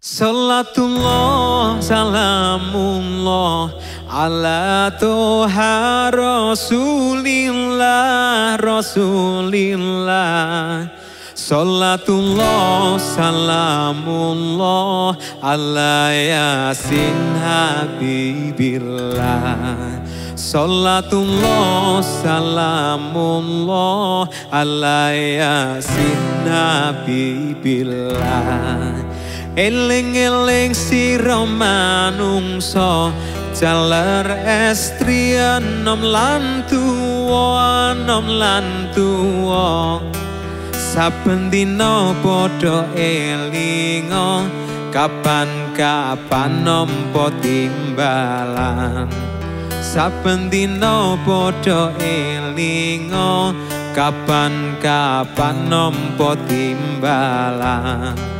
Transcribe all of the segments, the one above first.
Salatullah salamullah ala toha rasulillah rasulillah. Salatullah salamullah ala yasin habibillah Salatullah salamullah ala yasin habibillah Eling-eling sira manungsa jaler estri enom lan tuwa enom lan tuwa. Saben dina padha elinga kapan-kapan nampa timbalan. Saben dina padha elinga kapan-kapan nampa timbalan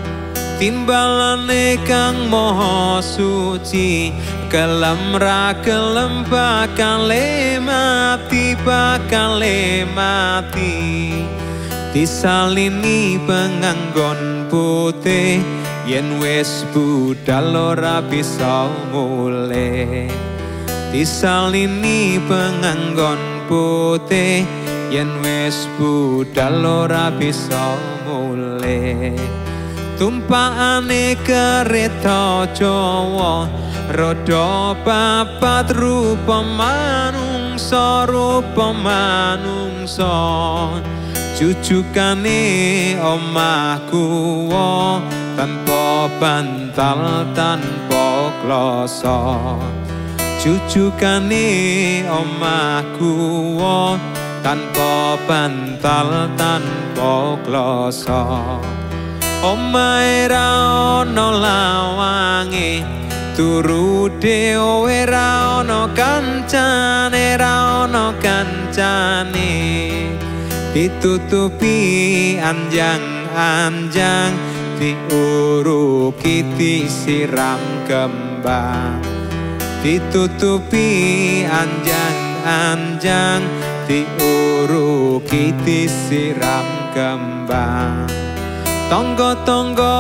timbalane kang moho suci kelem ra kelem bakal mati bakal mati. Disalini penganggon putih yen wis budal ora bisa mulih. Disalini penganggon putih yen wis budal ora bisa mulih tumpakane kereta Jawa roda papat rupa manungsa rupa manungsa. Jujukane omahku tanpa bantal tanpa kloso jujukane omahku tanpa bantal tanpa kloso omae ra ono lawange turu dhewe ra ono kancane ra ono kancane. Ditutupi anjang-anjang diuruki disiram kembang ditutupi anjang-anjang diuruki disiram kembang Tonggo-tonggo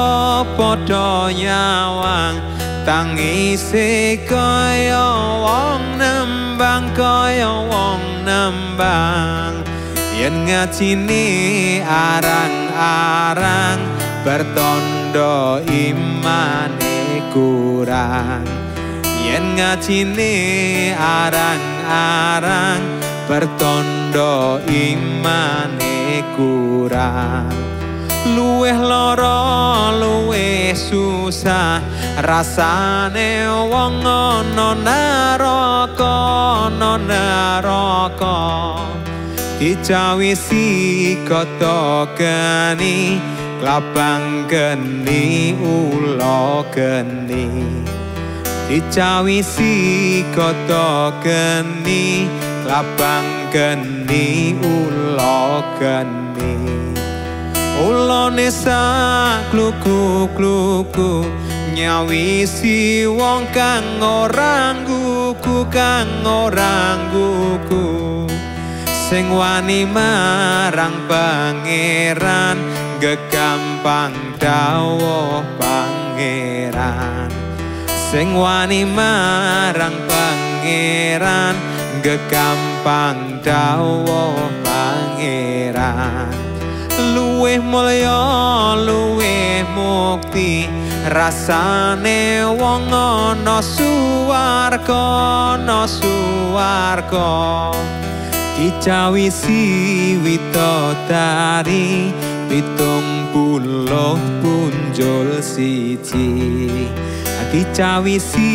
padha nyawang tangise kaya wong nembang kaya wong nembang. Yen ngajine arang-arang bertondo imane kurang. Yen ngajine arang-arang bertondo imane kurang luweh lara luweh susah. Rasane wong ana naraka ana naraka dicawisi kata geni klabang geni ula geni. Dicawisi kata geni klabang geni ula geni Ulone sak kluku-kluku nyawisi wong kang ora ngguku kang ora ngguku. Sing wani marang pangeran gegampang dawuh pangeran. Sing wani marang pangeran gegampang dawuh pangeran luweh mulya luweh mukti. Rasane wong ana suwarga ana suwarga. Dicawisi widodari pitung puluh punjul siji. Dicawisi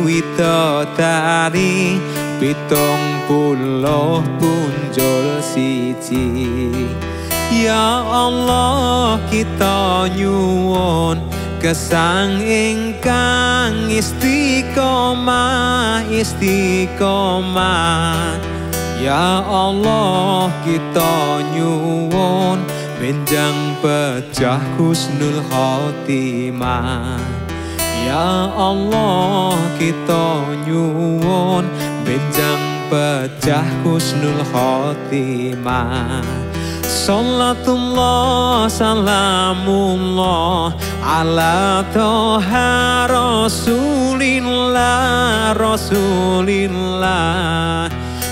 widodari pitung puluh punjul siji Ya Allah kita nyuwun kesang ingkang istiqomah istiqomah. Ya Allah kita nyuwun benjang pecah husnul khotimah Ya Allah kita nyuwun benjang pecah husnul khotimah Salatullah salamullah ala toha rasulillah rasulillah.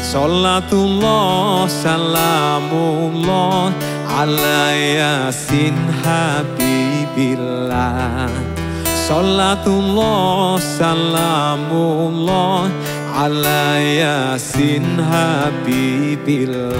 Salatullah salamullah ala yasin habibillah. Salatullah salamullah ala yasin habibillah